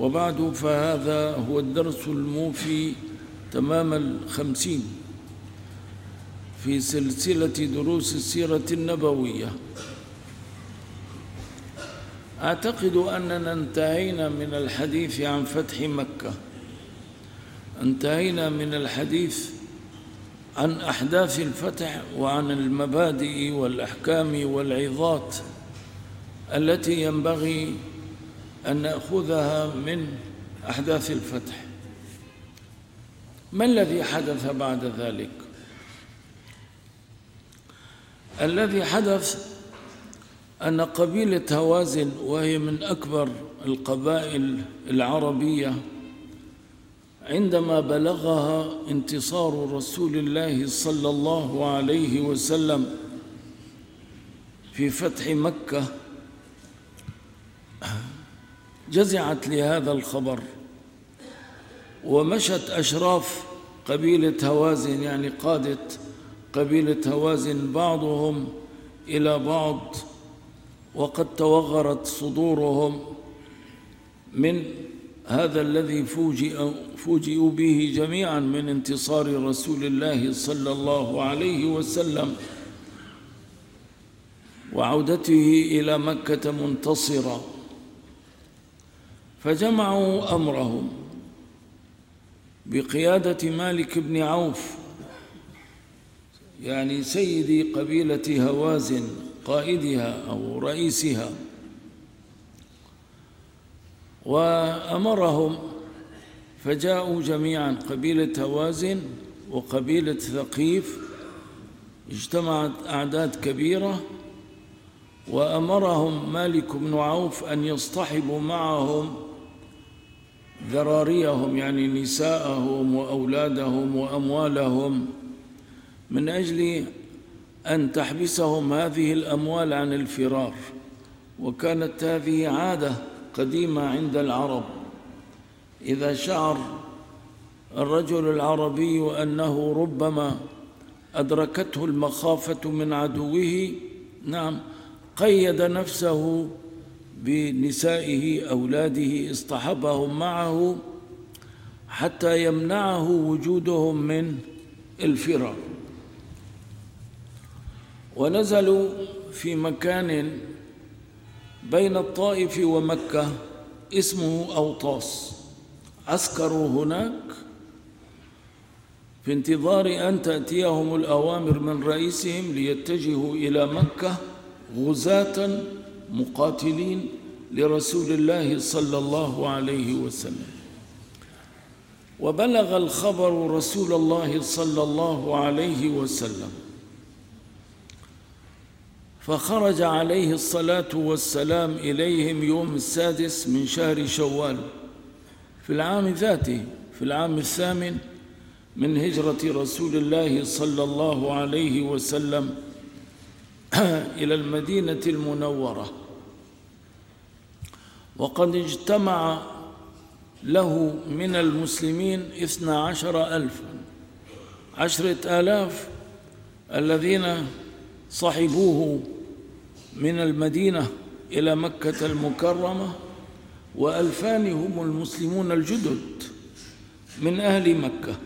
وبعد فهذا هو الدرس الموفي تمام الخمسين في سلسلة دروس السيرة النبوية. أعتقد أننا انتهينا من الحديث عن فتح مكة. انتهينا من الحديث عن أحداث الفتح وعن المبادئ والأحكام والعظات التي ينبغي أن نأخذها من أحداث الفتح. ما الذي حدث بعد ذلك؟ الذي حدث أن قبيلة هوازن وهي من أكبر القبائل العربية عندما بلغها انتصار رسول الله صلى الله عليه وسلم في فتح مكة جزعت لهذا الخبر ومشت أشراف قبيلة هوازن يعني قادة قبيلة هوازن بعضهم إلى بعض وقد توغرت صدورهم من هذا الذي فوجئ فوجئوا به جميعا من انتصار رسول الله صلى الله عليه وسلم وعودته إلى مكة منتصرا فجمعوا أمرهم بقيادة مالك بن عوف يعني سيد قبيلة هوازن قائدها أو رئيسها وأمرهم فجاءوا جميعا قبيلة هوازن وقبيلة ثقيف اجتمعت أعداد كبيرة وأمرهم مالك بن عوف أن يصطحبوا معهم ذراريهم يعني نساءهم وأولادهم وأموالهم. من أجل أن تحبسهم هذه الأموال عن الفرار وكانت هذه عادة قديمة عند العرب. إذا شعر الرجل العربي أنه ربما أدركته المخافة من عدوه نعم قيد نفسه بنسائه أولاده اصطحبهم معه حتى يمنعه وجودهم من الفرار. ونزلوا في مكان بين الطائف ومكة اسمه أوطاس. عسكروا هناك في انتظار أن تأتيهم الأوامر من رئيسهم ليتجهوا إلى مكة غزاة مقاتلين لرسول الله صلى الله عليه وسلم. وبلغ الخبر رسول الله صلى الله عليه وسلم. فخرج عليه الصلاة والسلام إليهم يوم السادس من شهر شوال في العام ذاته في العام الثامن من هجرة رسول الله صلى الله عليه وسلم إلى المدينة المنورة. وقد اجتمع له من المسلمين اثنى عشر ألفا. عشرة آلاف الذين صحبوه من المدينة إلى مكة المكرمة وألفان هم المسلمون الجدد من أهل مكة.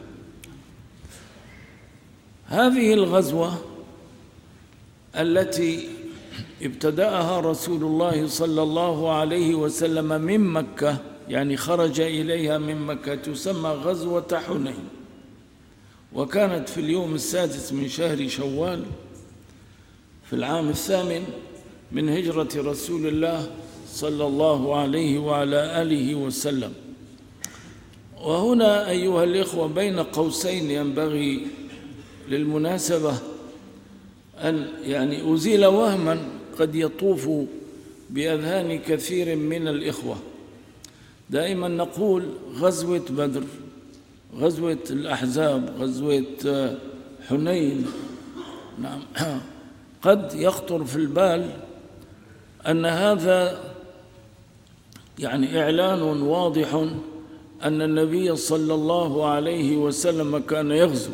هذه الغزوة التي ابتدأها رسول الله صلى الله عليه وسلم من مكة يعني خرج إليها من مكة تسمى غزوة حنين. وكانت في اليوم السادس من شهر شوال في العام الثامن من هجرة رسول الله صلى الله عليه وعلى آله وسلم. وهنا أيها الإخوة بين قوسين ينبغي للمناسبة أن يعني أزيل وهما قد يطوف بأذهان كثير من الإخوة. دائما نقول غزوة بدر غزوة الأحزاب غزوة حنين. نعم. قد يخطر في البال أن هذا يعني إعلان واضح أن النبي صلى الله عليه وسلم كان يغزو.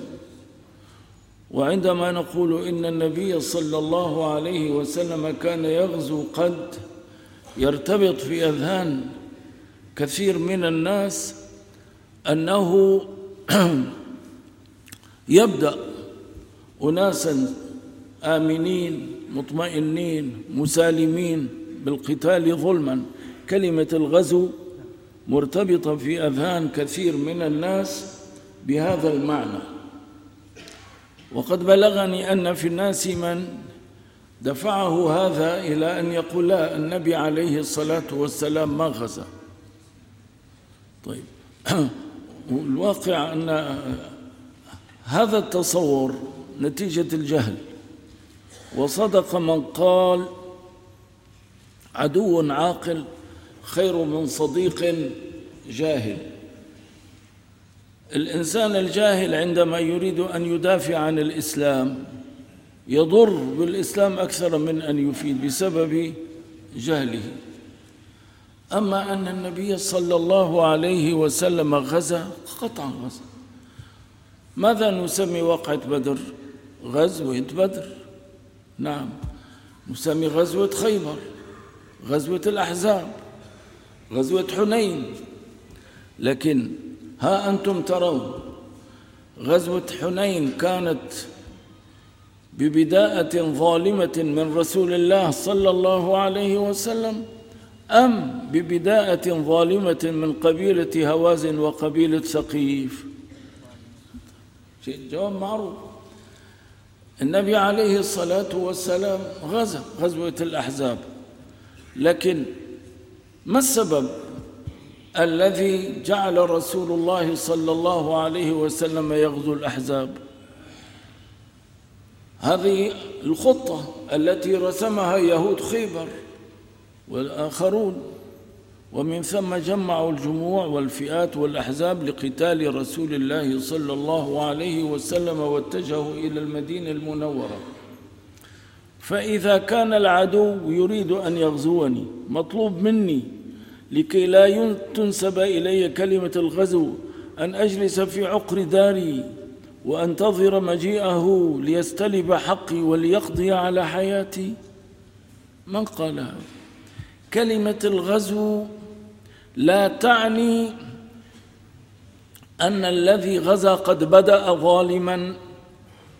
وعندما نقول إن النبي صلى الله عليه وسلم كان يغزو قد يرتبط في أذهان كثير من الناس أنه يبدأ أناسا آمنين مطمئنين مسالمين بالقتال ظلما. كلمة الغزو مرتبطة في أذهان كثير من الناس بهذا المعنى. وقد بلغني أن في الناس من دفعه هذا إلى أن يقول لا النبي عليه الصلاة والسلام ما غزا. طيب. والواقع أن هذا التصور نتيجة الجهل. وصدق من قال عدو عاقل خير من صديق جاهل. الإنسان الجاهل عندما يريد أن يدافع عن الإسلام يضر بالإسلام أكثر من أن يفيد بسبب جهله. أما أن النبي صلى الله عليه وسلم غزا قطعا غزا. ماذا نسمي وقعة بدر؟ غزوة بدر. نعم نسمي غزوة خيبر غزوة الأحزاب غزوة حنين. لكن ها أنتم ترون غزوة حنين كانت ببداءة ظالمة من رسول الله صلى الله عليه وسلم أم ببداءة ظالمة من قبيلة هوازن وقبيلة ثقيف جواب معروف. النبي عليه الصلاة والسلام غزا غزوة الأحزاب. لكن ما السبب؟ الذي جعل رسول الله صلى الله عليه وسلم يغزو الأحزاب. هذه الخطة التي رسمها يهود خيبر والآخرون ومن ثم جمعوا الجموع والفئات والأحزاب لقتال رسول الله صلى الله عليه وسلم واتجهوا إلى المدينة المنورة. فإذا كان العدو يريد أن يغزوني مطلوب مني لكي لا تنسب إلي كلمة الغزو أن أجلس في عقر داري وأنتظر مجيئه ليستلب حقي وليقضي على حياتي. من قال كلمة الغزو لا تعني أن الذي غزا قد بدأ ظالما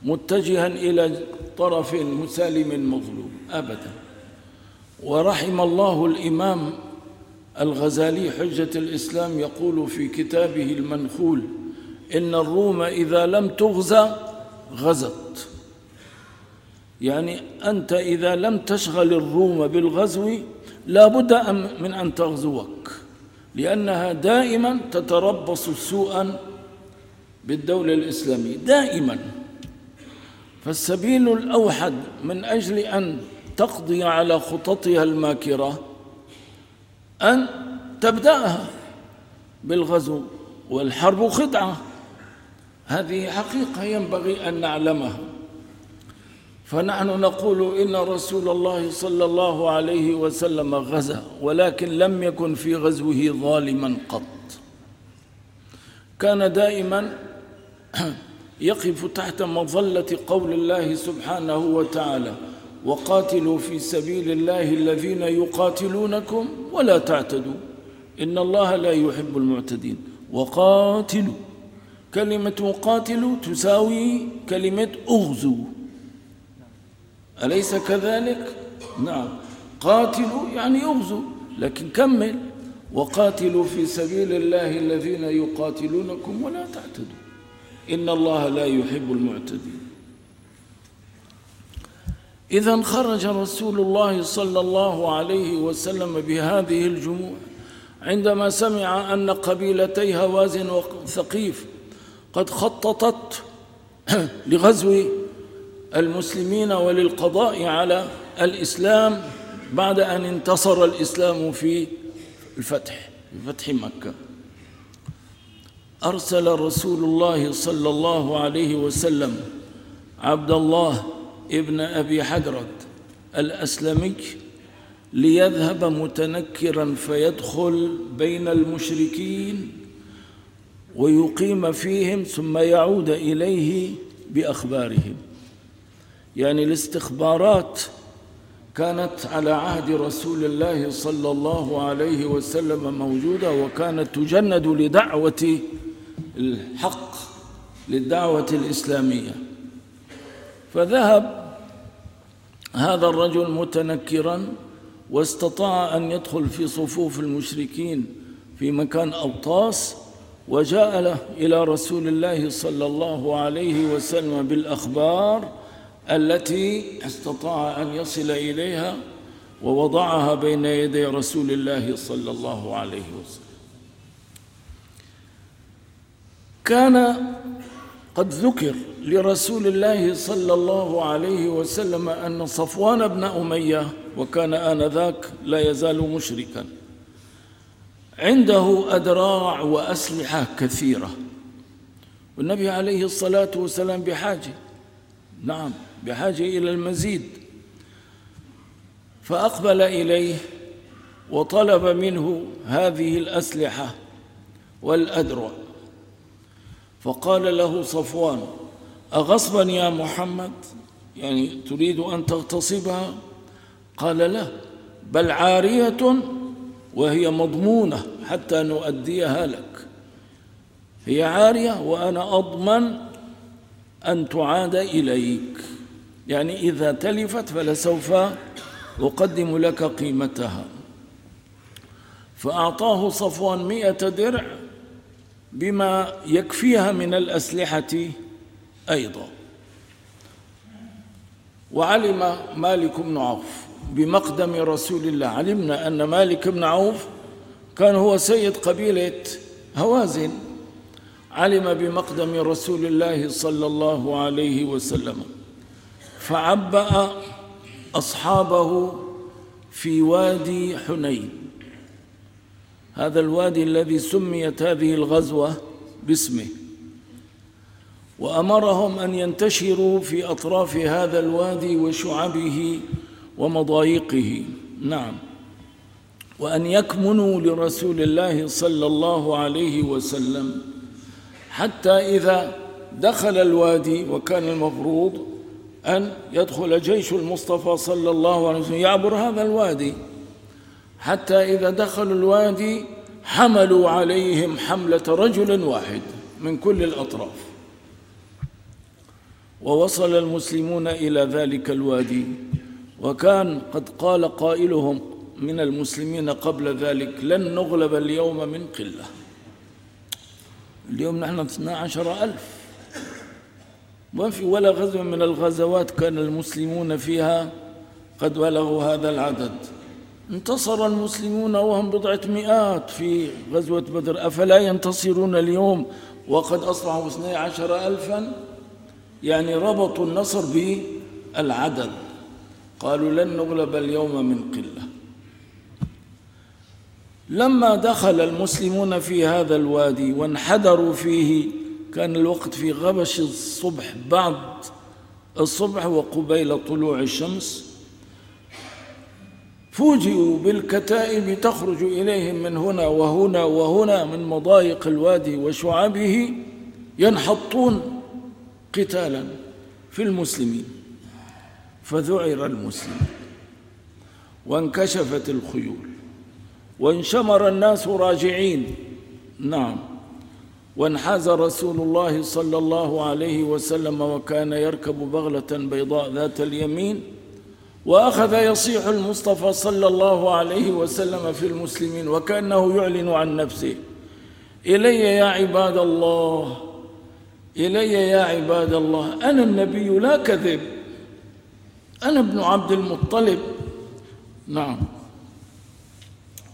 متجها إلى طرف مسالم مظلوم أبدا. ورحم الله الإمام الغزالي حجة الإسلام يقول في كتابه المنخول إن الروم إذا لم تغزى غزت. يعني أنت إذا لم تشغل الروم بالغزو لا بد من أن تغزوك لأنها دائما تتربص سوءا بالدولة الإسلامية دائما. فالسبيل الأوحد من أجل أن تقضي على خططها الماكرة أن تبدأها بالغزو والحرب خدعة. هذه حقيقة ينبغي أن نعلمها. فنحن نقول إن رسول الله صلى الله عليه وسلم غزا ولكن لم يكن في غزوه ظالما قط. كان دائما يقف تحت مظلة قول الله سبحانه وتعالى. وقاتلوا في سبيل الله الذين يقاتلونكم ولا تعتدوا. إن الله لا يحب المعتدين. وقاتلوا. كلمة قاتلوا تساوي كلمة أغزوا أليس كذلك؟ نعم. قاتلوا يعني أغزوا لكن كمل. وقاتلوا في سبيل الله الذين يقاتلونكم ولا تعتدوا. إن الله لا يحب المعتدين. إذا خرج رسول الله صلى الله عليه وسلم بهذه الجموع. عندما سمع أن قبيلتي هوازن وثقيف قد خططت لغزو المسلمين وللقضاء على الإسلام بعد أن انتصر الإسلام في الفتح في فتح مكة. أرسل رسول الله صلى الله عليه وسلم عبد الله ابن أبي حدرد الأسلمي ليذهب متنكرا فيدخل بين المشركين ويقيم فيهم ثم يعود إليه بأخبارهم. يعني الاستخبارات كانت على عهد رسول الله صلى الله عليه وسلم موجودة وكانت تجند لدعوة الحق للدعوة الإسلامية. فذهب هذا الرجل متنكرا واستطاع أن يدخل في صفوف المشركين في مكان أوطاس وجاء له إلى رسول الله صلى الله عليه وسلم بالأخبار التي استطاع أن يصل إليها ووضعها بين يدي رسول الله صلى الله عليه وسلم. كان قد ذكر لرسول الله صلى الله عليه وسلم أن صفوان بن أمية وكان آنذاك لا يزال مشركا. عنده أدراع وأسلحة كثيرة. والنبي عليه الصلاة والسلام بحاجة. نعم بحاجة إلى المزيد. فأقبل إليه وطلب منه هذه الأسلحة والأدرع فقال له صفوان أغصبا يا محمد؟ يعني تريد أن تغتصبها؟ قال لا بل عارية وهي مضمونة حتى نؤديها لك. هي عارية وأنا أضمن أن تعاد إليك. يعني إذا تلفت فلسوف أقدم لك قيمتها. فأعطاه صفوان مئة درع بما يكفيها من الأسلحة أيضا. وعلم مالك بن عوف بمقدم رسول الله. علمنا أن مالك بن عوف كان هو سيد قبيلة هوازن. علم بمقدم رسول الله صلى الله عليه وسلم. فعبأ أصحابه في وادي حنين. هذا الوادي الذي سميت هذه الغزوة باسمه. وأمرهم أن ينتشروا في أطراف هذا الوادي وشعبه ومضايقه. نعم. وأن يكمنوا لرسول الله صلى الله عليه وسلم. حتى إذا دخل الوادي وكان المفروض أن يدخل جيش المصطفى صلى الله عليه وسلم يعبر هذا الوادي. حتى إذا دخلوا الوادي حملوا عليهم حملة رجل واحد من كل الأطراف. ووصل المسلمون إلى ذلك الوادي. وكان قد قال قائلهم من المسلمين قبل ذلك لن نغلب اليوم من قلة. اليوم نحن 12 ألف. ما في ولا غزوة من الغزوات كان المسلمون فيها قد بلغوا هذا العدد. انتصر المسلمون وهم بضعة مئات في غزوة بدر. أفلا ينتصرون اليوم؟ وقد أصبحوا اثني عشر ألفا. يعني ربطوا النصر بالعدد. قالوا لن نغلب اليوم من قلة. لما دخل المسلمون في هذا الوادي وانحدروا فيه كان الوقت في غبش الصبح بعد الصبح وقبيل طلوع الشمس. فوجئوا بالكتائب تخرج إليهم من هنا وهنا وهنا من مضايق الوادي وشعبه ينحطون قتالا في المسلمين فذعر المسلم وانكشفت الخيول وانشمر الناس راجعين. نعم. وانحاز رسول الله صلى الله عليه وسلم وكان يركب بغلة بيضاء ذات اليمين وأخذ يصيح المصطفى صلى الله عليه وسلم في المسلمين وكأنه يعلن عن نفسه إلي يا عباد الله إلي يا عباد الله أنا النبي لا كذب. أنا ابن عبد المطلب. نعم.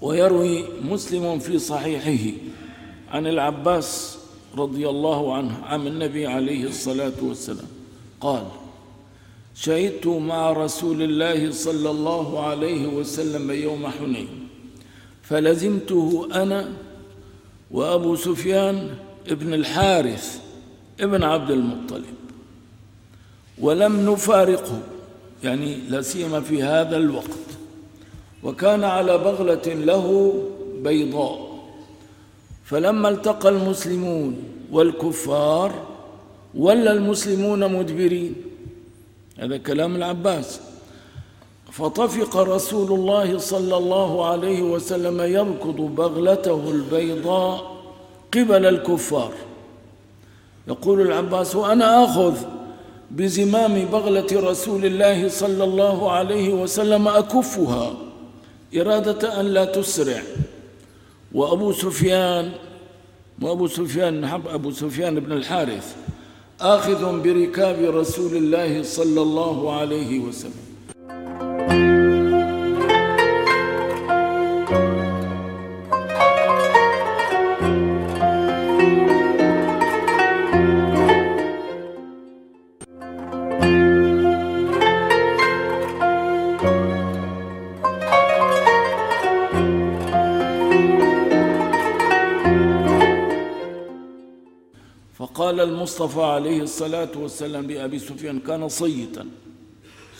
ويروي مسلم في صحيحه عن العباس رضي الله عنه عن النبي عليه الصلاة والسلام. قال شهدت مع رسول الله صلى الله عليه وسلم يوم حنين فلزمته أنا وأبو سفيان ابن الحارث ابن عبد المطلب. ولم نفارقه يعني لا سيما في هذا الوقت. وكان على بغلة له بيضاء. فلما التقى المسلمون والكفار ولا المسلمون مدبرين. هذا كلام العباس. فطفق رسول الله صلى الله عليه وسلم يركض بغلته البيضاء قبل الكفار. يقول العباس وأنا آخذ بزمام بغلة رسول الله صلى الله عليه وسلم أكفها إرادة أن لا تسرع. وأبو سفيان وأبو سفيان أبو سفيان بن الحارث آخذ بركاب رسول الله صلى الله عليه وسلم. المصطفى عليه الصلاة والسلام لأبي سفيان كان صيتا.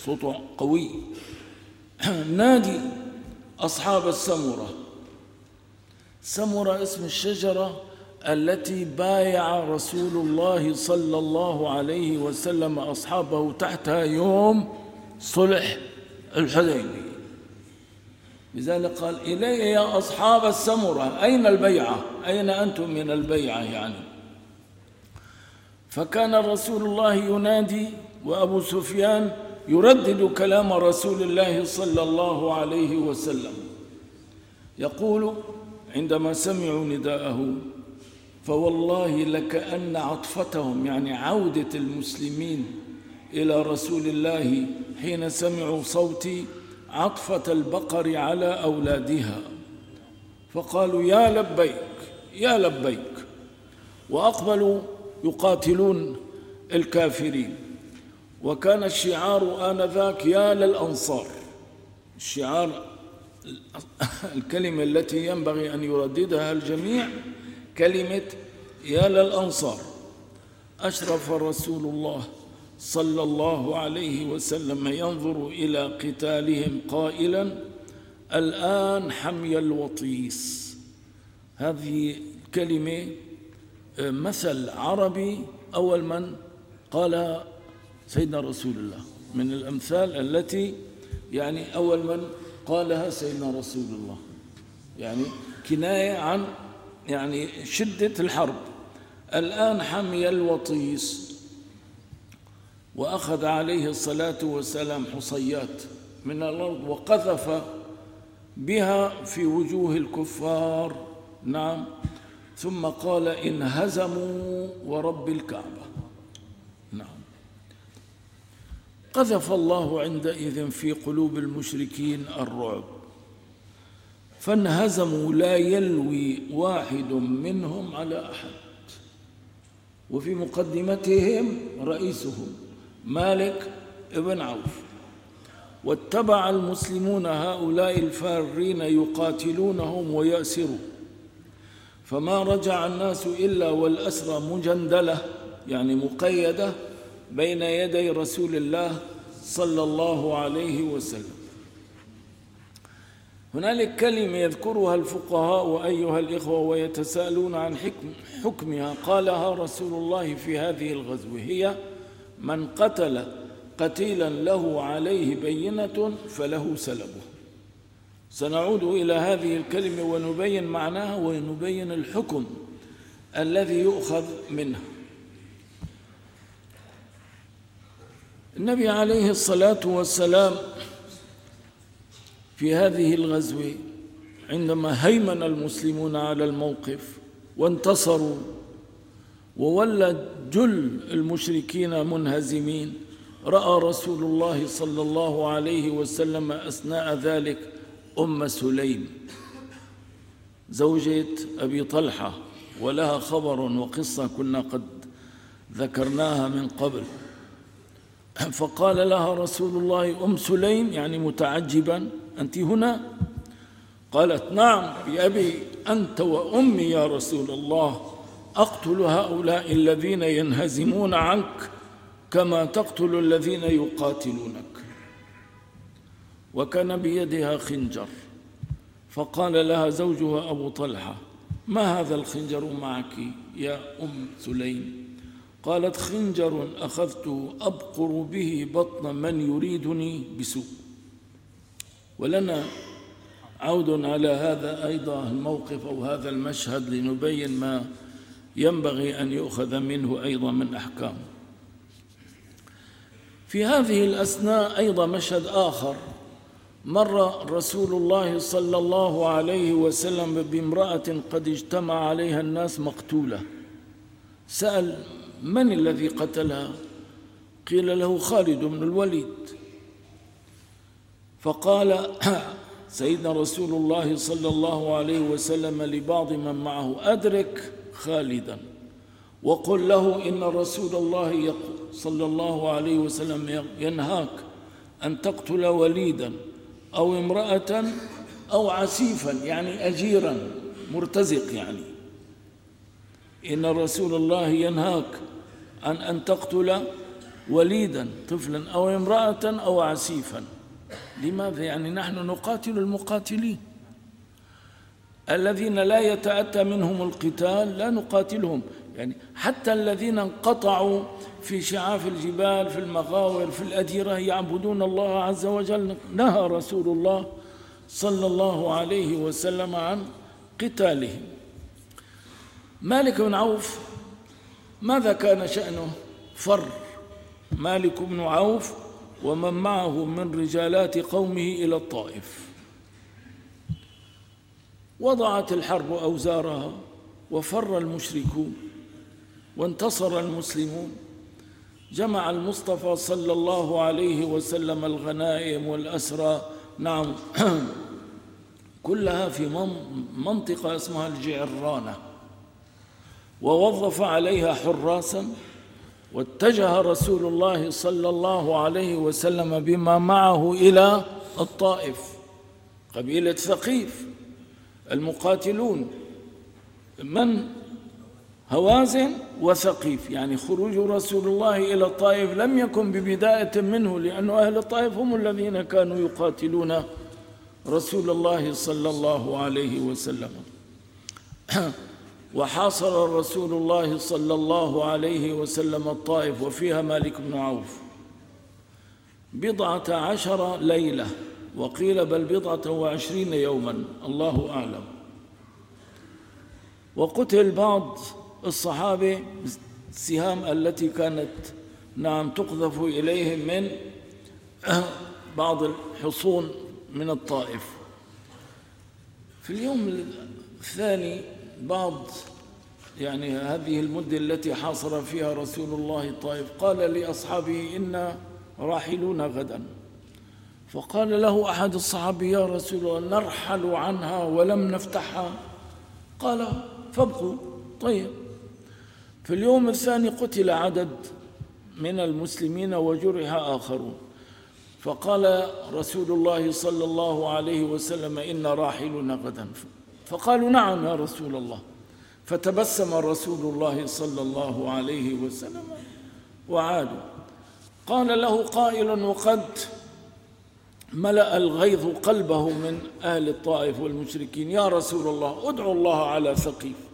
صوته قوي. نادي أصحاب السمرة. سمرة اسم الشجرة التي بايع رسول الله صلى الله عليه وسلم أصحابه تحتها يوم صلح الحديبية. لذلك قال إلي يا أصحاب السمرة أين البيعة؟ أين أنتم من البيعة يعني؟ فكان رسول الله ينادي وأبو سفيان يردد كلام رسول الله صلى الله عليه وسلم. يقول عندما سمعوا نداءه فوالله لكأن عطفتهم يعني عودة المسلمين إلى رسول الله حين سمعوا صوتي عطفة البقر على أولادها. فقالوا يا لبيك يا لبيك. وأقبلوا يقاتلون الكافرين. وكان الشعار آنذاك يا للأنصار. الشعار الكلمة التي ينبغي أن يرددها الجميع كلمة يا للأنصار. أشرف رسول الله صلى الله عليه وسلم ينظر إلى قتالهم قائلا الآن حمي الوطيس. هذه كلمة مثل عربي أول من قال سيدنا رسول الله. من الأمثال التي يعني أول من قالها سيدنا رسول الله. يعني كناية عن يعني شدة الحرب. الآن حمي الوطيس وأخذ عليه الصلاة والسلام حصيات من الأرض وقذف بها في وجوه الكفار. نعم. ثم قال إن هزموا ورب الكعبة. نعم. قذف الله عندئذ في قلوب المشركين الرعب. فانهزموا لا يلوي واحد منهم على أحد. وفي مقدمتهم رئيسهم مالك ابن عوف. واتبع المسلمون هؤلاء الفارين يقاتلونهم ويأسرون فما رجع الناس إلا والأسرى مجندلة يعني مقيدة بين يدي رسول الله صلى الله عليه وسلم. هنالك كلمة يذكرها الفقهاء أيها الإخوة ويتساءلون عن حكم حكمها. قالها رسول الله في هذه الغزوة هي من قتل قتيلا له عليه بينة فله سلبه. سنعود إلى هذه الكلمة ونبين معناها ونبين الحكم الذي يؤخذ منه. النبي عليه الصلاة والسلام في هذه الغزوة عندما هيمن المسلمون على الموقف وانتصروا وولى جل المشركين منهزمين رأى رسول الله صلى الله عليه وسلم أثناء ذلك أم سليم. زوجة أبي طلحة ولها خبر وقصة كنا قد ذكرناها من قبل. فقال لها رسول الله أم سليم يعني متعجبا أنت هنا؟ قالت نعم بأبي أنت وأمي يا رسول الله. أقتل هؤلاء الذين ينهزمون عنك كما تقتل الذين يقاتلونك. وكان بيدها خنجر. فقال لها زوجها أبو طلحة ما هذا الخنجر معك يا أم سليم؟ قالت خنجر أخذته أبقر به بطن من يريدني بسوء. ولنا عود على هذا أيضا الموقف أو هذا المشهد لنبين ما ينبغي أن يؤخذ منه أيضا من أحكام في هذه الأثناء أيضا مشهد آخر. مر رسول الله صلى الله عليه وسلم بامرأة قد اجتمع عليها الناس مقتولة. سأل من الذي قتلها؟ قيل له خالد بن الوليد. فقال سيدنا رسول الله صلى الله عليه وسلم لبعض من معه أدرك خالدا. وقل له إن رسول الله صلى الله عليه وسلم ينهاك أن تقتل وليدا. أو امرأة أو عسيفا يعني أجيرا مرتزق يعني. إن رسول الله ينهاك عن أن تقتل وليدا طفلا أو امرأة أو عسيفا. لماذا؟ يعني نحن نقاتل المقاتلين. الذين لا يتأتى منهم القتال لا نقاتلهم. يعني حتى الذين انقطعوا في شعاف الجبال في المغاور في الأديرة يعبدون الله عز وجل. نهى رسول الله صلى الله عليه وسلم عن قتالهم. مالك بن عوف ماذا كان شأنه؟ فر. مالك بن عوف ومن معه من رجالات قومه إلى الطائف. وضعت الحرب أوزارها وفر المشركون وانتصر المسلمون. جمع المصطفى صلى الله عليه وسلم الغنائم والأسرى. نعم. كلها في منطقة اسمها الجعرانة. ووظف عليها حراسا واتجه رسول الله صلى الله عليه وسلم بما معه إلى الطائف قبيلة ثقيف المقاتلون. من هوازن وثقيف يعني خروج رسول الله إلى الطائف لم يكن ببداية منه لأن أهل الطائف هم الذين كانوا يقاتلون رسول الله صلى الله عليه وسلم. وحاصر رسول الله صلى الله عليه وسلم الطائف وفيها مالك بن عوف. بضعة عشر ليلة وقيل بل بضعة وعشرين يوما الله أعلم. وقتل بعض الصحابة السهام التي كانت نعم تقذف إليهم من بعض الحصون من الطائف. في اليوم الثاني بعض يعني هذه المدة التي حاصر فيها رسول الله الطائف قال لأصحابه إنا راحلون غدا. فقال له أحد الصحابة يا رسول الله نرحل عنها ولم نفتحها. قال فابقوا. طيب. في اليوم الثاني قتل عدد من المسلمين وجرح آخرون. فقال رسول الله صلى الله عليه وسلم إن راحلون غدا. فقالوا نعم يا رسول الله. فتبسم رسول الله صلى الله عليه وسلم وعادوا قال له قائل وقد ملأ الغيظ قلبه من أهل الطائف والمشركين. يا رسول الله ادعو الله على ثقيف.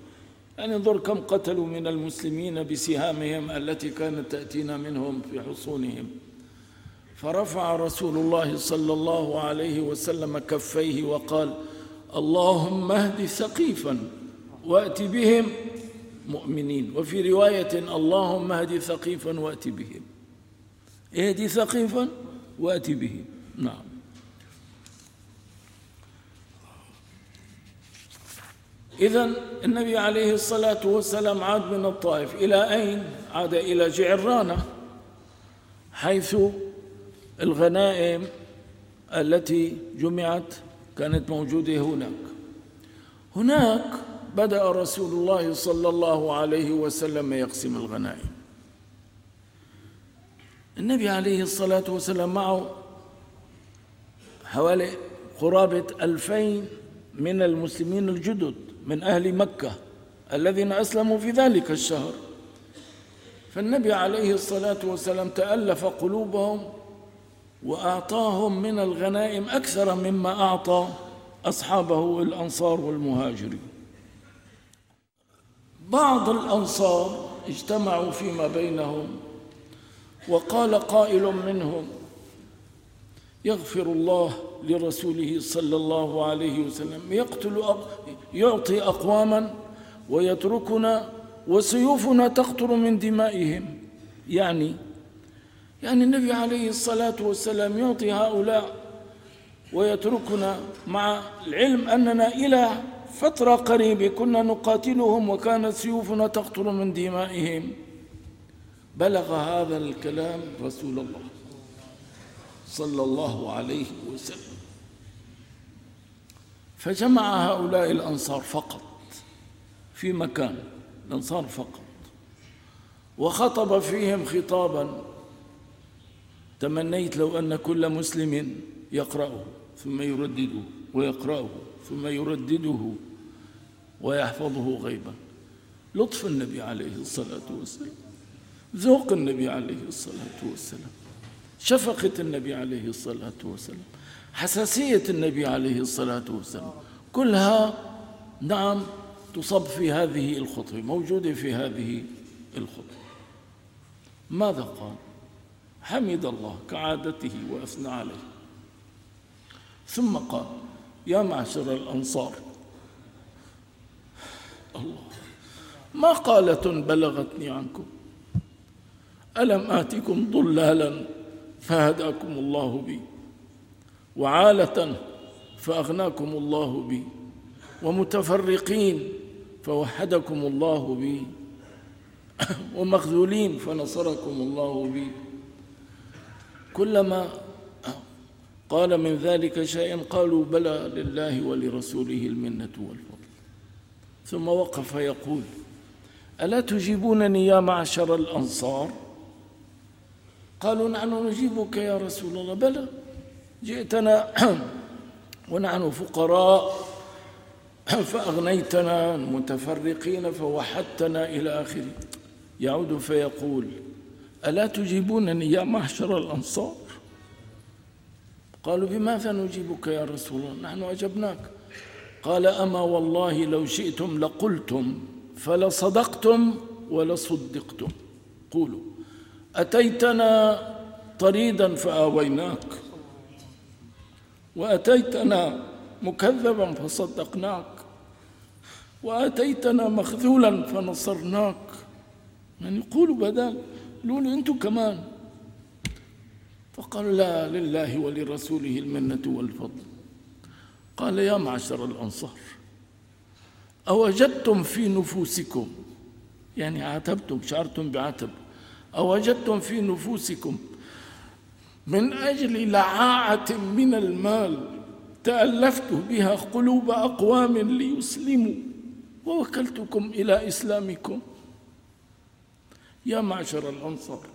يعني انظر كم قتلوا من المسلمين بسهامهم التي كانت تأتينا منهم في حصونهم. فرفع رسول الله صلى الله عليه وسلم كفيه وقال اللهم اهد ثقيفا وأت بهم مؤمنين. وفي رواية اللهم اهد ثقيفا وأت بهم. اهدي ثقيفا وأت بهم. نعم. إذا النبي عليه الصلاة والسلام عاد من الطائف إلى أين؟ عاد إلى جعرانة حيث الغنائم التي جمعت كانت موجودة هناك. هناك بدأ رسول الله صلى الله عليه وسلم يقسم الغنائم. النبي عليه الصلاة والسلام معه حوالي قرابة ألفين من المسلمين الجدد. من أهل مكة الذين أسلموا في ذلك الشهر. فالنبي عليه الصلاة والسلام تألف قلوبهم وأعطاهم من الغنائم أكثر مما أعطى أصحابه الأنصار والمهاجرين. بعض الأنصار اجتمعوا فيما بينهم وقال قائل منهم يغفر الله لرسوله صلى الله عليه وسلم. يقتل يعطي أقواما ويتركنا وسيوفنا تقطر من دمائهم. يعني يعني النبي عليه الصلاة والسلام يعطي هؤلاء ويتركنا مع العلم أننا إلى فترة قريبة كنا نقاتلهم وكانت سيوفنا تقطر من دمائهم. بلغ هذا الكلام رسول الله صلى الله عليه وسلم. فجمع هؤلاء الأنصار فقط في مكان الأنصار فقط وخطب فيهم خطابا تمنيت لو أن كل مسلم يقرأه ثم يردده ويقرأه ثم يردده ويحفظه غيبا. لطف النبي عليه الصلاة والسلام ذوق النبي عليه الصلاة والسلام شفقة النبي عليه الصلاة والسلام. حساسية النبي عليه الصلاة والسلام. كلها نعم تصب في هذه الخطبة موجودة في هذه الخطبة. ماذا قال؟ حمد الله كعادته وأثنى عليه. ثم قال يا معشر الأنصار الله ما قالة بلغتني عنكم؟ ألم آتكم ضلالا فهداكم الله بي؟ وعالة فأغناكم الله بي ومتفرقين فوحدكم الله بي ومخذولين فنصركم الله بي. كلما قال من ذلك شيئا قالوا بلى لله ولرسوله المنة والفضل. ثم وقف يقول ألا تجيبونني يا معشر الأنصار؟ قالوا نحن نجيبك يا رسول الله. بلى. جئتنا ونحن فقراء فأغنيتنا متفرقين فوحدتنا إلى آخره. يعود فيقول ألا تجيبونني يا معشر الأنصار؟ قالوا بماذا نجيبك يا رسول الله؟ نحن أجبناك. قال أما والله لو شئتم لقلتم فلصدقتم ولصدقتم. قولوا أتيتنا طريدا فآويناك؟ وأتيتنا مكذبا فصدقناك. وأتيتنا مخذولا فنصرناك. يعني قولوا بدل قولوا أنتم كمان. فقالوا لا لله ولرسوله المنة والفضل. قال يا معشر الأنصار أوجدتم في نفوسكم يعني عاتبتم شعرتم بعتب أوجدتم في نفوسكم من أجل لعاعة من المال تألفت بها قلوب أقوام ليسلموا. ووكلتكم إلى إسلامكم. يا معشر الأنصار.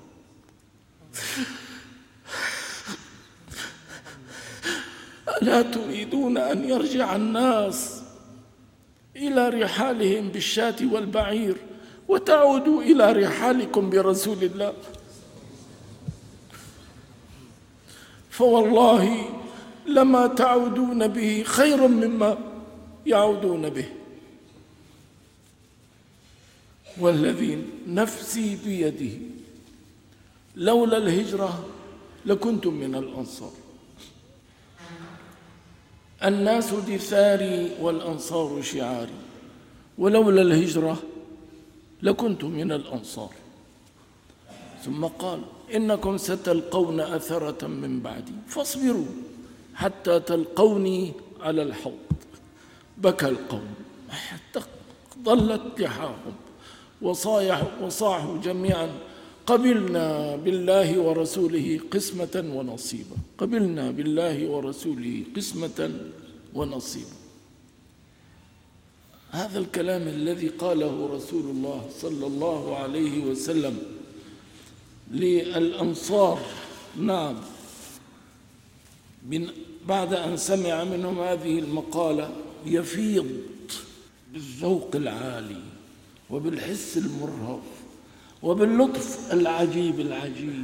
ألا تريدون أن يرجع الناس إلى رحالهم بالشاة والبعير وتعودوا إلى رحالكم برسول الله؟ فوالله لما تعودون به خير مما يعودون به. والذي نفسي بيده لولا الهجرة لكنتم من الأنصار. الناس دثاري والأنصار شعاري ولولا الهجرة لكنت من الأنصار. ثم قال إنكم ستلقون أثرة من بعدي. فاصبروا حتى تلقوني على الحوض. بكى القوم حتى ضلت لحاهم وصاحوا جميعا. قبلنا بالله ورسوله قسمة ونصيبا. قبلنا بالله ورسوله قسمة ونصيبا. هذا الكلام الذي قاله رسول الله صلى الله عليه وسلم للأنصار. نعم. من بعد أن سمع منهم هذه المقالة يفيض بالذوق العالي وبالحس المرهف وباللطف العجيب العجيب.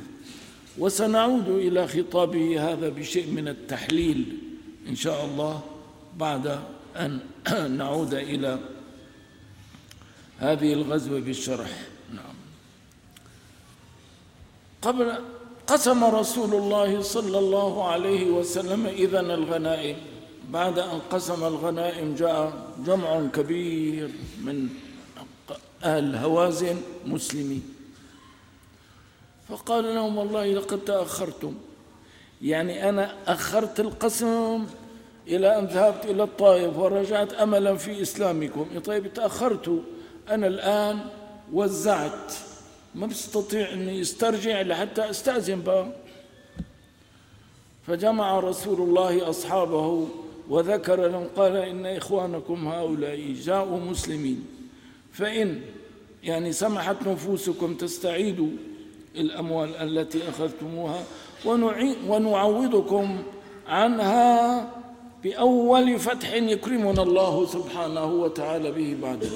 وسنعود إلى خطابه هذا بشيء من التحليل إن شاء الله بعد أن نعود إلى هذه الغزوة بالشرح. قبل قسم رسول الله صلى الله عليه وسلم إذن الغنائم. بعد أن قسم الغنائم جاء جمع كبير من أهل هوازن مسلمين. فقال لهم والله لقد تأخرتم. يعني أنا أخرت القسم إلى أن ذهبت إلى الطائف ورجعت أملا في إسلامكم. طيب تأخرت. أنا الآن وزعت. ما بستطيع أني أسترجع لحتى أستأذن بقى. فجمع رسول الله أصحابه وذكر لهم قال إن إخوانكم هؤلاء جاءوا مسلمين. فإن يعني سمحت نفوسكم تستعيدوا الأموال التي أخذتموها ونعوضكم عنها بأول فتح يكرمنا الله سبحانه وتعالى به بعد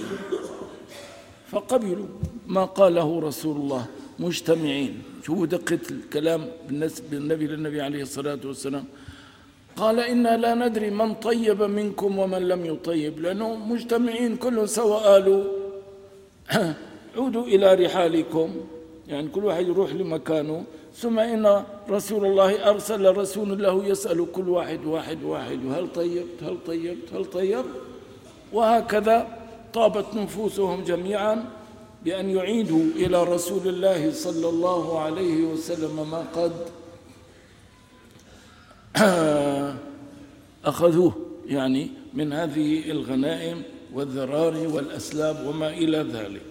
فقبلوا. ما قاله رسول الله مجتمعين. شوفوا دقة الكلام بالنبي للنبي عليه الصلاة والسلام. قال إنا لا ندري من طيب منكم ومن لم يطيب لأنه مجتمعين كل سواء قالوا عودوا إلى رحالكم. يعني كل واحد يروح لمكانه. ثم إن رسول الله أرسل رسول له يسأل كل واحد واحد واحد هل طيبت؟ هل طيبت؟ هل طيبت؟ وهكذا طابت نفوسهم جميعا. بأن يعيدوا إلى رسول الله صلى الله عليه وسلم ما قد أخذوه يعني من هذه الغنائم والذراري والأسلاب وما إلى ذلك.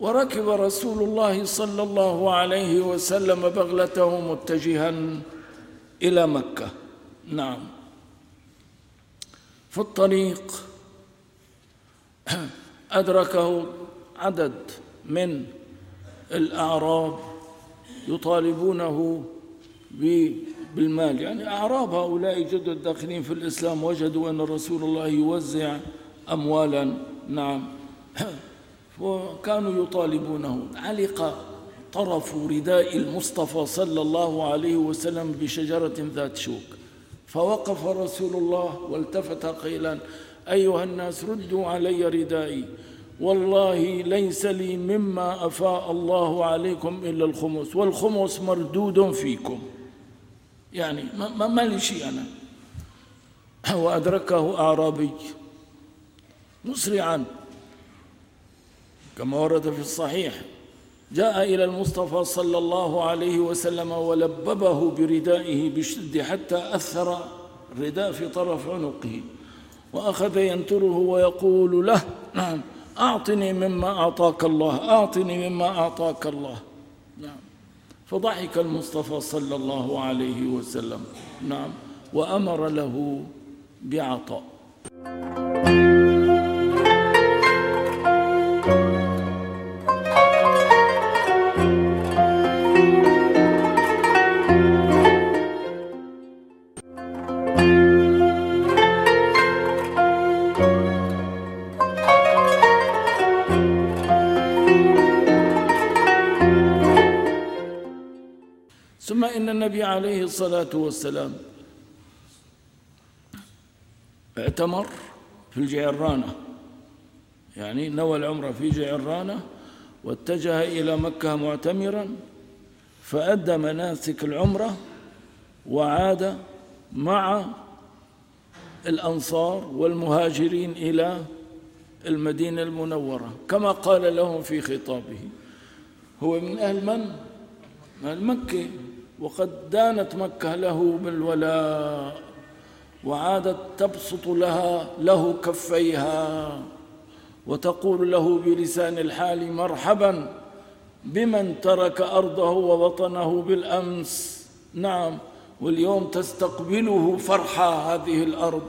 وركب رسول الله صلى الله عليه وسلم بغلته متجها إلى مكة. نعم. في الطريق أدركه عدد من الأعراب يطالبونه بالمال. يعني أعراب هؤلاء جدد داخلين في الإسلام وجدوا أن رسول الله يوزع أموالا. نعم. وكانوا يطالبونه. علق طرف رداء المصطفى صلى الله عليه وسلم بشجرة ذات شوك. فوقف رسول الله والتفت قيلا. أيها الناس ردوا علي ردائي. والله ليس لي مما أفاء الله عليكم إلا الخمس والخمس مردود فيكم. يعني ما, ما لي شيء أنا. وأدركه أعرابي. مسرعا. كما ورد في الصحيح جاء إلى المصطفى صلى الله عليه وسلم ولببه بردائه بشد حتى أثر الرداء في طرف عنقه. وأخذ ينتره ويقول له نعم أعطني مما أعطاك الله أعطني مما أعطاك الله. نعم. فضحك المصطفى صلى الله عليه وسلم. نعم. وأمر له بعطاء. النبي عليه الصلاة والسلام. اعتمر في الجعرانة يعني نوى العمرة في جعرانة واتجه إلى مكة معتمرا فأدى مناسك العمرة وعاد مع الأنصار والمهاجرين إلى المدينة المنورة. كما قال لهم في خطابه. هو من أهل من؟ من أهل مكة. وقد دانت مكة له بالولاء وعادت تبسط لها له كفيها وتقول له بلسان الحال مرحبا بمن ترك أرضه ووطنه بالأمس. نعم واليوم تستقبله فرحة هذه الأرض.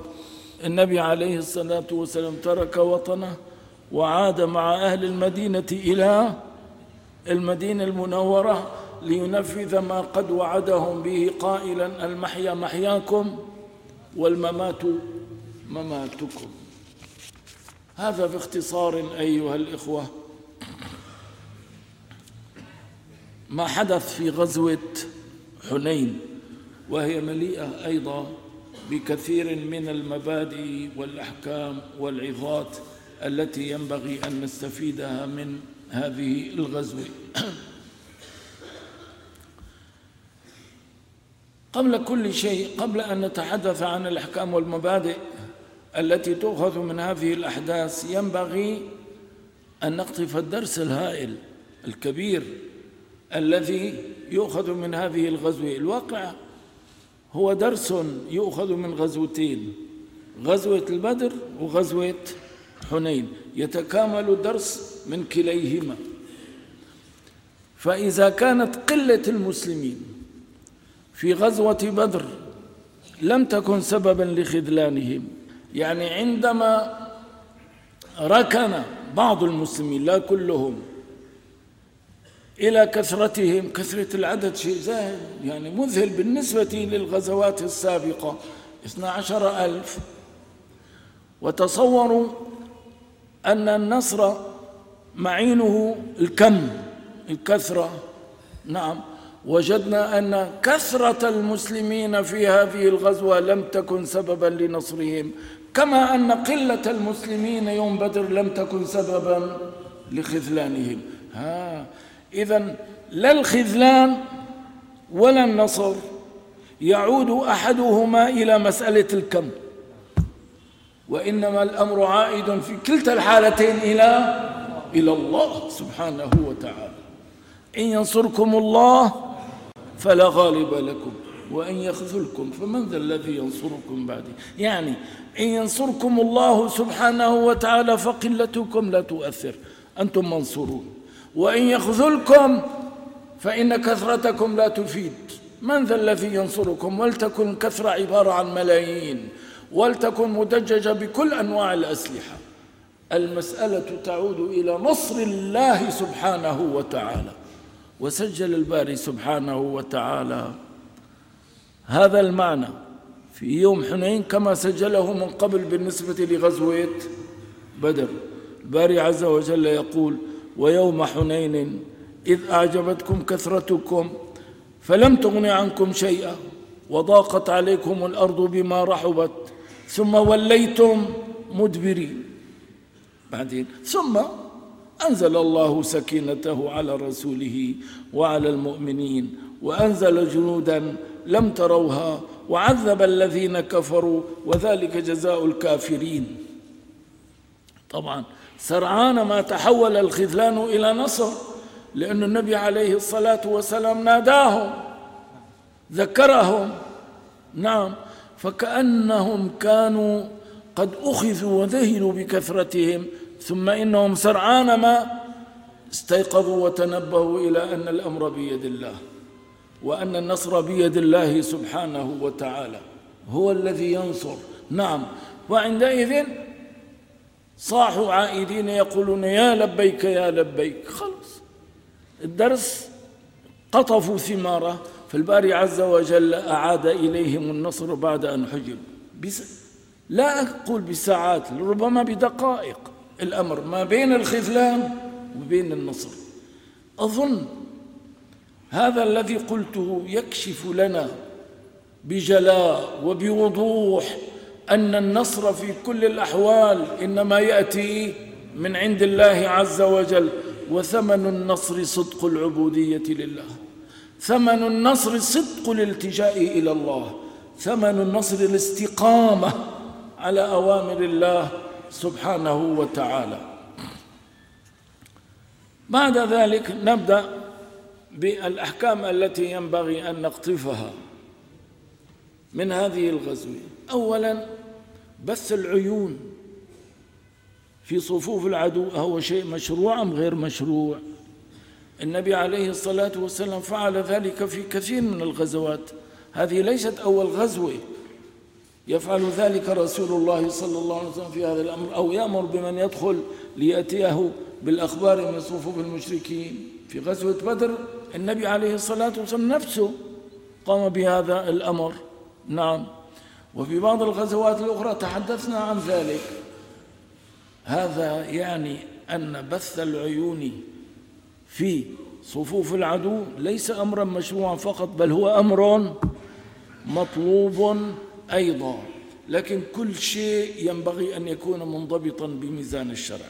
النبي عليه الصلاة والسلام ترك وطنه وعاد مع أهل المدينة إلى المدينة المنورة لينفذ ما قد وعدهم به قائلا المحيا محياكم والممات مماتكم. هذا باختصار أيها الإخوة. ما حدث في غزوة حنين وهي مليئة أيضا بكثير من المبادئ والأحكام والعظات التي ينبغي أن نستفيدها من هذه الغزوة. قبل كل شيء قبل أن نتحدث عن الأحكام والمبادئ التي تؤخذ من هذه الأحداث ينبغي أن نقطف الدرس الهائل الكبير الذي يؤخذ من هذه الغزوة. الواقع هو درس يؤخذ من غزوتين غزوة البدر وغزوة حنين. يتكامل الدرس من كليهما. فإذا كانت قلة المسلمين في غزوة بدر لم تكن سببا لخذلانهم. يعني عندما ركن بعض المسلمين لا كلهم إلى كثرتهم كثرة العدد شيء زاهد يعني مذهل بالنسبة للغزوات السابقة اثنا عشر ألف. وتصوروا أن النصر معينه الكم الكثرة. نعم. وجدنا أن كثرة المسلمين في هذه الغزوة لم تكن سببا لنصرهم كما أن قلة المسلمين يوم بدر لم تكن سببا لخذلانهم. ها إذا لا الخذلان ولا النصر يعود أحدهما إلى مسألة الكم. وإنما الأمر عائد في كلتا الحالتين إلى إلى الله سبحانه وتعالى. إن ينصركم الله فلا غالب لكم وإن يخذلكم فمن ذا الذي ينصركم بعده. يعني إن ينصركم الله سبحانه وتعالى فقلتكم لا تؤثر أنتم منصورون. وإن يخذلكم فإن كثرتكم لا تفيد. من ذا الذي ينصركم؟ ولتكن كثرة عبارة عن ملايين ولتكن مدججة بكل أنواع الأسلحة. المسألة تعود إلى نصر الله سبحانه وتعالى. وسجل الباري سبحانه وتعالى هذا المعنى في يوم حنين كما سجله من قبل بالنسبة لغزوة بدر. الباري عز وجل يقول ويوم حنين إذ أعجبتكم كثرتكم فلم تغن عنكم شيئا وضاقت عليكم الأرض بما رحبت ثم وليتم مدبرين. بعدين ثم أنزل الله سكينته على رسوله وعلى المؤمنين وأنزل جنودا لم تروها وعذب الذين كفروا وذلك جزاء الكافرين. طبعا سرعان ما تحول الخذلان إلى نصر لأن النبي عليه الصلاة والسلام ناداهم ذكرهم. نعم فكأنهم كانوا قد أخذوا وذهلوا بكثرتهم ثم إنهم سرعان ما استيقظوا وتنبهوا إلى أن الأمر بيد الله وأن النصر بيد الله سبحانه وتعالى هو الذي ينصر. نعم. وعندئذ صاحوا عائدين يقولون يا لبيك يا لبيك. خلص الدرس قطفوا ثماره. فالباري عز وجل أعاد إليهم النصر بعد أن حجب. بس لا أقول بساعات ربما بدقائق. الأمر ما بين الخذلان وبين النصر. أظن هذا الذي قلته يكشف لنا بجلاء وبوضوح أن النصر في كل الأحوال إنما يأتي من عند الله عز وجل وثمن النصر صدق العبودية لله. ثمن النصر صدق الالتجاء إلى الله. ثمن النصر الاستقامة على أوامر الله سبحانه وتعالى. بعد ذلك نبدأ بالأحكام التي ينبغي أن نقطفها من هذه الغزوة. أولا بث العيون في صفوف العدو هو شيء مشروع أم غير مشروع؟ النبي عليه الصلاة والسلام فعل ذلك في كثير من الغزوات. هذه ليست أول غزوة. يفعل ذلك رسول الله صلى الله عليه وسلم في هذا الأمر أو يأمر بمن يدخل ليأتيه بالأخبار من صفوف المشركين. في غزوة بدر النبي عليه الصلاة والسلام نفسه قام بهذا الأمر. نعم. وفي بعض الغزوات الأخرى تحدثنا عن ذلك. هذا يعني أن بث العيون في صفوف العدو ليس أمرا مشروعا فقط بل هو أمر مطلوب أيضا لكن كل شيء ينبغي أن يكون منضبطا بميزان الشرع.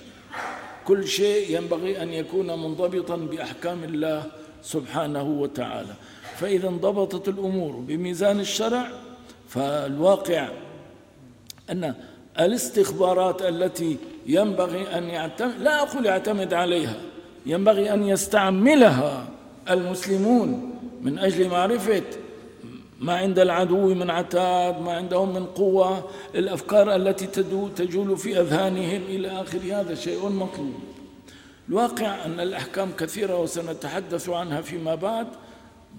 كل شيء ينبغي أن يكون منضبطا بأحكام الله سبحانه وتعالى. فإذا انضبطت الأمور بميزان الشرع فالواقع أن الاستخبارات التي ينبغي أن يعتمد لا أقول يعتمد عليها ينبغي أن يستعملها المسلمون من أجل معرفة ما عند العدو من عتاد ما عندهم من قوة. الأفكار التي تجول في أذهانهم إلى آخر هذا شيء مطلوب. الواقع أن الأحكام كثيرة وسنتحدث عنها فيما بعد.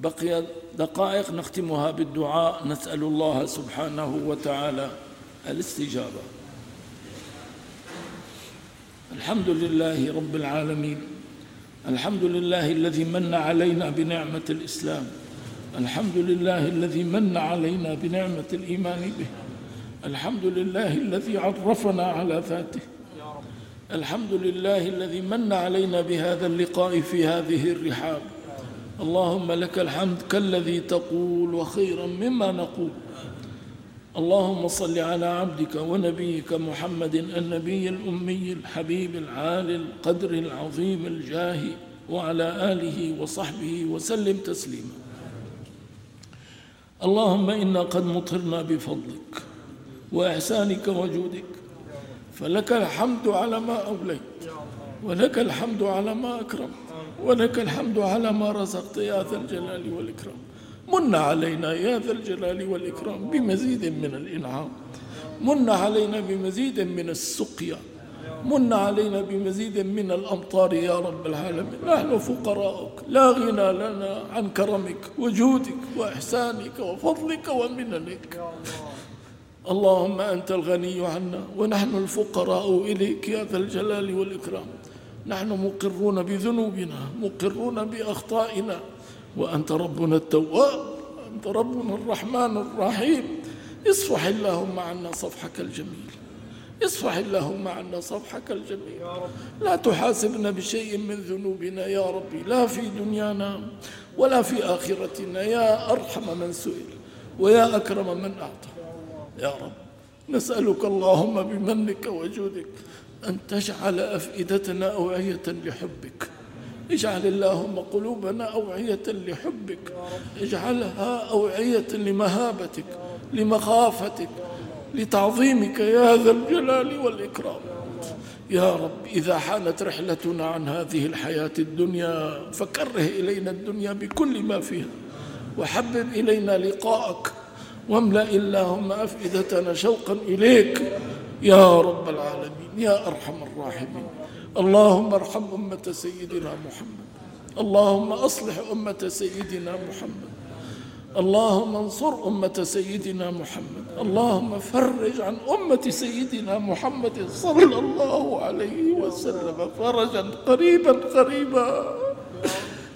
بقي دقائق نختمها بالدعاء. نسأل الله سبحانه وتعالى الاستجابة. الحمد لله رب العالمين. الحمد لله الذي من علينا بنعمة الإسلام. الحمد لله الذي من علينا بنعمة الإيمان به. الحمد لله الذي عرفنا على ذاته. الحمد لله الذي من علينا بهذا اللقاء في هذه الرحاب. اللهم لك الحمد كالذي تقول وخيرا مما نقول. اللهم صل على عبدك ونبيك محمد النبي الأمي الحبيب العالي القدر العظيم الجاه وعلى آله وصحبه وسلم تسليما. اللهم إنا قد مطرنا بفضلك وإحسانك وجودك فلك الحمد على ما أوليت ولك الحمد على ما أكرمت ولك الحمد على ما رزقت يا ذا الجلال والإكرام. من علينا يا ذا الجلال والإكرام بمزيد من الإنعام من علينا بمزيد من السقيا. من علينا بمزيد من الأمطار يا رب العالمين. نحن فقراءك لا غنى لنا عن كرمك وجودك وإحسانك وفضلك ومننك. اللهم أنت الغني عنا ونحن الفقراء إليك يا ذا الجلال والإكرام. نحن مقرون بذنوبنا مقرون بأخطائنا وأنت ربنا التواب أنت ربنا الرحمن الرحيم. اصفح اللهم عنا صفحك الجميل. اصفح اللهم عنا صفحك الجميل. لا تحاسبنا بشيء من ذنوبنا يا ربي لا في دنيانا ولا في آخرتنا. يا أرحم من سئل ويا أكرم من أعطى. يا رب نسألك اللهم بمنك وجودك أن تجعل أفئدتنا أوعية لحبك. اجعل اللهم قلوبنا أوعية لحبك. اجعلها أوعية لمهابتك لمخافتك لتعظيمك يا ذا الجلال والإكرام. يا رب إذا حانت رحلتنا عن هذه الحياة الدنيا فكره إلينا الدنيا بكل ما فيها وحبب إلينا لقاءك واملأ اللهم أفئدتنا شوقا إليك. يا رب العالمين يا أرحم الراحمين. اللهم ارحم أمة سيدنا محمد. اللهم أصلح أمة سيدنا محمد. اللهم انصر أمة سيدنا محمد. اللهم فرج عن أمة سيدنا محمد صلى الله عليه وسلم فرجا قريبا قريبا.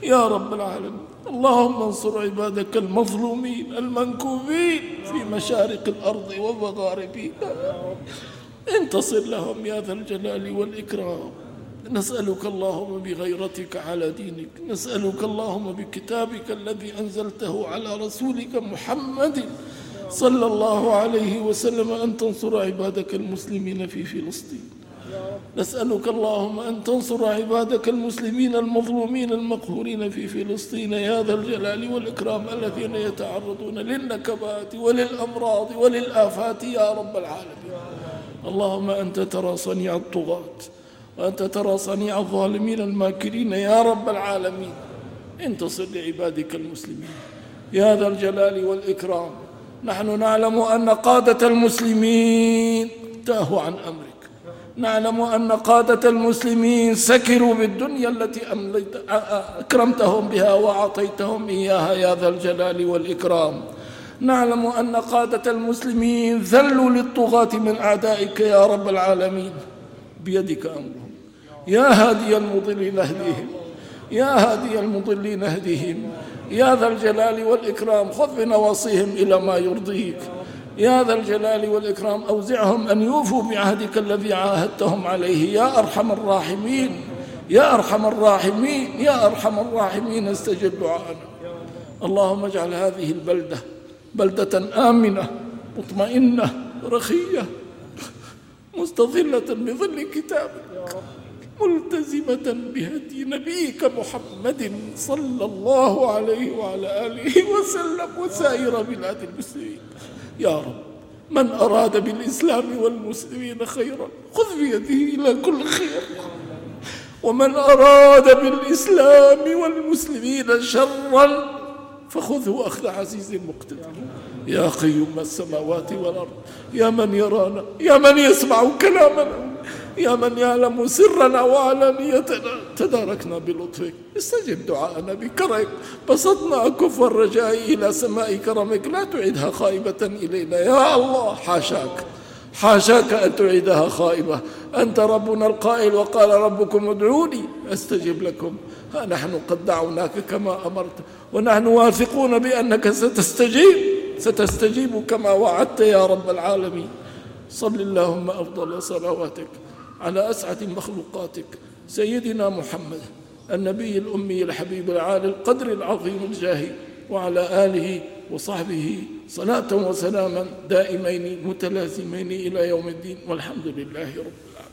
يا رب العالمين اللهم انصر عبادك المظلومين المنكوبين في مشارق الأرض ومغاربها. انتصر لهم يا ذا الجلال والإكرام. نسألك اللهم بغيرتك على دينك نسألك اللهم بكتابك الذي أنزلته على رسولك محمد صلى الله عليه وسلم أن تنصر عبادك المسلمين في فلسطين. نسألك اللهم أن تنصر عبادك المسلمين المظلومين المقهورين في فلسطين يا ذا الجلال والإكرام الذين يتعرضون للنكبات وللأمراض وللآفات يا رب العالمين. اللهم أنت ترى صنيع الطغاة. وأنت ترى صنيع الظالمين الماكرين يا رب العالمين. انتصر لعبادك المسلمين. يا ذا الجلال والإكرام. نحن نعلم أن قادة المسلمين تاهوا عن أمرك. نعلم أن قادة المسلمين سكروا بالدنيا التي أكرمتهم بها وأعطيتهم إياها يا ذا الجلال والإكرام. نعلم أن قادة المسلمين ذلوا للطغاة من أعدائك يا رب العالمين. بيدك أمرهم. يا هادي المضلين اهديهم يا هادي المضلين اهديهم يا ذا الجلال والإكرام خذ بنواصيهم إلى ما يرضيك. يا ذا الجلال والإكرام أوزعهم أن يوفوا بعهدك الذي عاهدتهم عليه. يا أرحم الراحمين يا أرحم الراحمين يا أرحم الراحمين استجب دعاءنا. اللهم اجعل هذه البلدة بلدة آمنة مطمئنة رخية مستظلة بظل كتابك. ملتزمة بهدي نبيك محمد صلى الله عليه وعلى آله وسلم وسائر بلاد المسلمين. يا رب من أراد بالإسلام والمسلمين خيرا خذ بيده إلى كل خير. ومن أراد بالإسلام والمسلمين شرا فخذه أخذ عزيز مقتدر. يا قيوم السماوات والأرض يا من يرانا يا من يسمع كلامنا. يا من يعلم سرنا وعلانيتنا. تداركنا بلطفك. استجب دعاءنا بكرمك بسطنا أكف الرجاء إلى سماء كرمك. لا تعدها خائبة إلينا. يا الله حاشاك. حاشاك أن تعيدها خائبة. أنت ربنا القائل وقال ربكم ادعوني. أستجب لكم. ها نحن قد دعوناك كما أمرت. ونحن واثقون بأنك ستستجيب. ستستجيب كما وعدت يا رب العالمين. صل اللهم أفضل صلواتك. على أسعد مخلوقاتك. سيدنا محمد النبي الأمي الحبيب العالي القدر العظيم الجاهي وعلى آله وصحبه صلاة وسلاما دائمين متلازمين إلى يوم الدين والحمد لله رب العالمين.